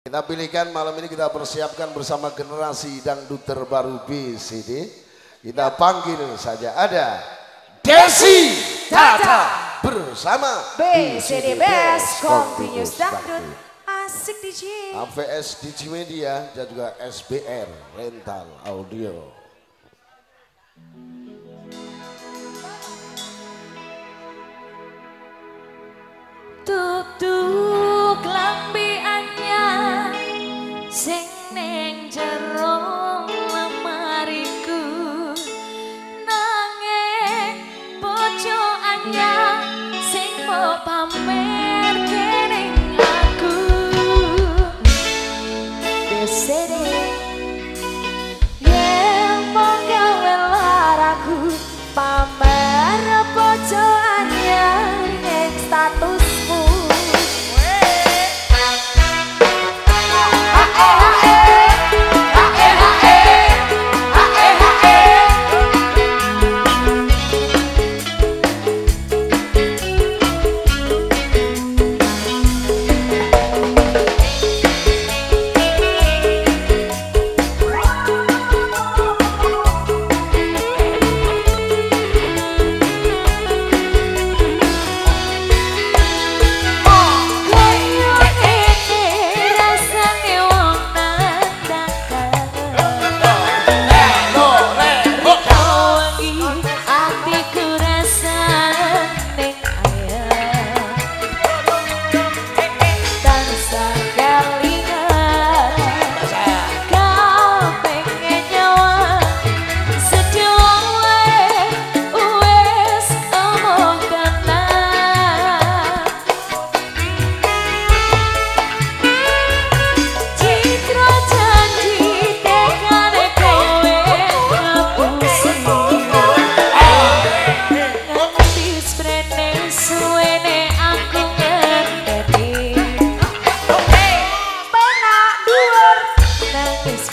Kita pilihkan malam ini kita persiapkan bersama generasi dangdut terbaru BCD. Kita panggil saja ada Desi Tata bersama BCD Best Continuous Dangdut Asik DJ. AVS DJ Media dan juga SBR Rental Audio.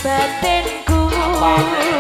batinku Apa?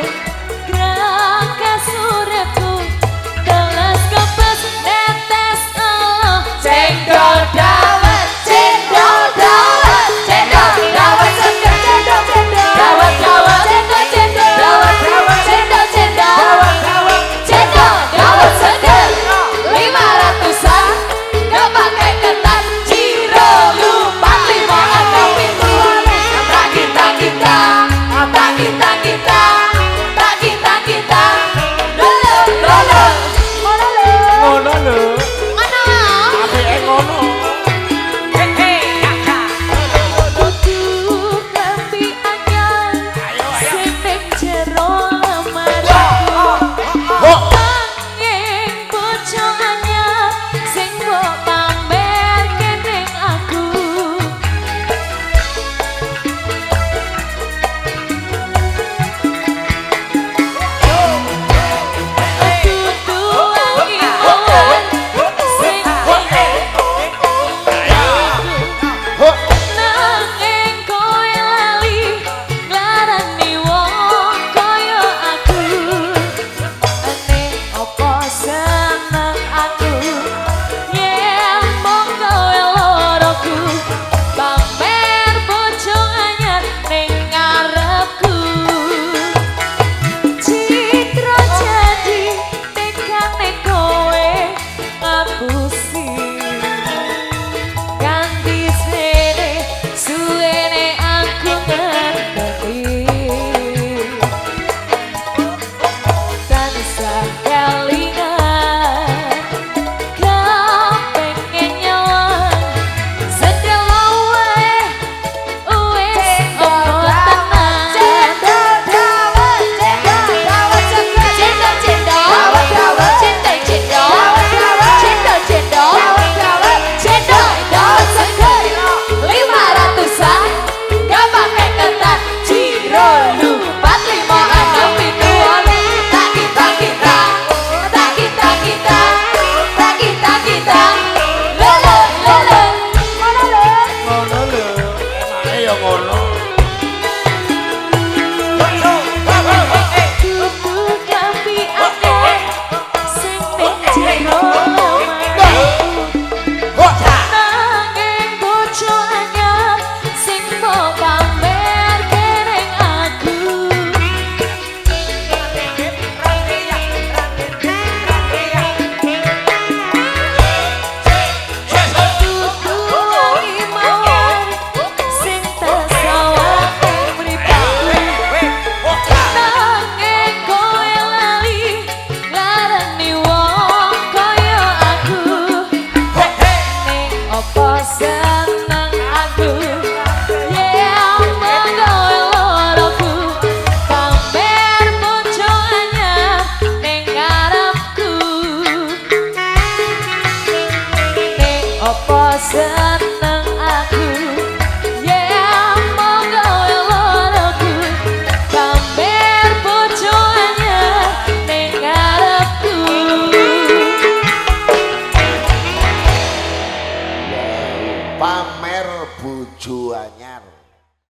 yourself